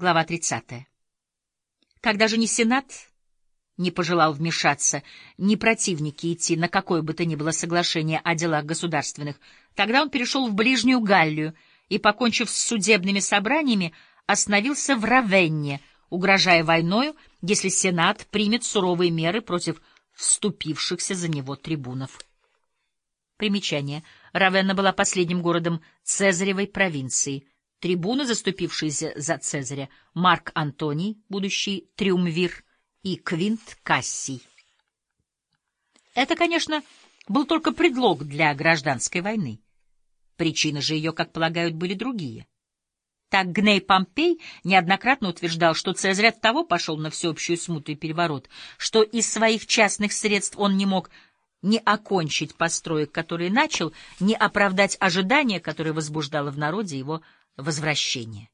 Глава 30. Когда же ни Сенат не пожелал вмешаться, ни противники идти на какое бы то ни было соглашение о делах государственных, тогда он перешел в Ближнюю Галлию и, покончив с судебными собраниями, остановился в Равенне, угрожая войною, если Сенат примет суровые меры против вступившихся за него трибунов. Примечание. Равенна была последним городом Цезаревой провинции. Трибуны, заступившиеся за Цезаря, Марк Антоний, будущий триумвир, и Квинт Кассий. Это, конечно, был только предлог для гражданской войны. Причины же ее, как полагают, были другие. Так Гней Помпей неоднократно утверждал, что Цезарь от того пошел на всеобщую смуту и переворот, что из своих частных средств он не мог ни окончить построек, которые начал, ни оправдать ожидания, которые возбуждало в народе его возвращение.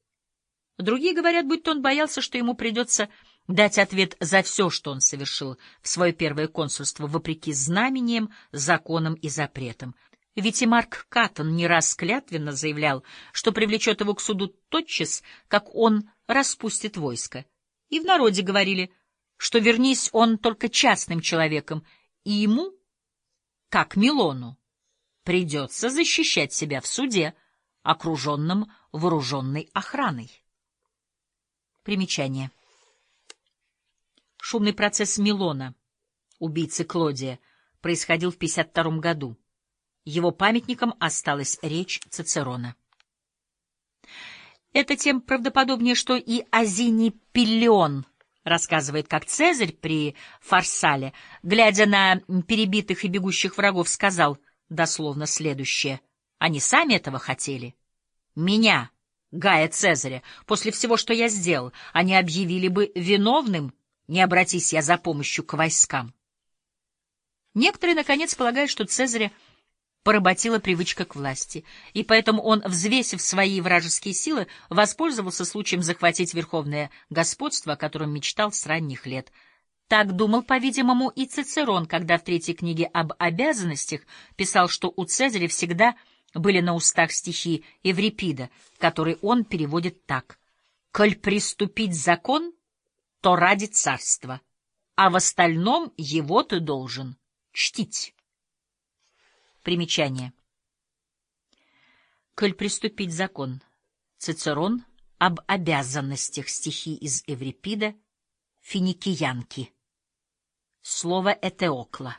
Другие говорят, будто он боялся, что ему придется дать ответ за все, что он совершил в свое первое консульство, вопреки знамениям, законам и запретам. Ведь и Марк Каттон не раз клятвенно заявлял, что привлечет его к суду тотчас, как он распустит войско. И в народе говорили, что вернись он только частным человеком, и ему, как Милону, придется защищать себя в суде, окруженном вооруженной охраной. Примечание. Шумный процесс Милона, убийцы Клодия, происходил в 52 году. Его памятником осталась речь Цицерона. Это тем правдоподобнее, что и Азиний Пиллион рассказывает, как Цезарь при Фарсале, глядя на перебитых и бегущих врагов, сказал дословно следующее. Они сами этого хотели. Меня, Гая Цезаря, после всего, что я сделал, они объявили бы виновным не обратись я за помощью к войскам. Некоторые, наконец, полагают, что Цезаря поработила привычка к власти, и поэтому он, взвесив свои вражеские силы, воспользовался случаем захватить верховное господство, о котором мечтал с ранних лет. Так думал, по-видимому, и Цицерон, когда в третьей книге об обязанностях писал, что у Цезаря всегда были на устах стихи Еврипида, которые он переводит так. «Коль приступить закон, то ради царства, а в остальном его ты должен чтить. Примечание. Коль приступить закон. Цицерон об обязанностях стихи из Эврипида, финикиянки. Слово Этеокла.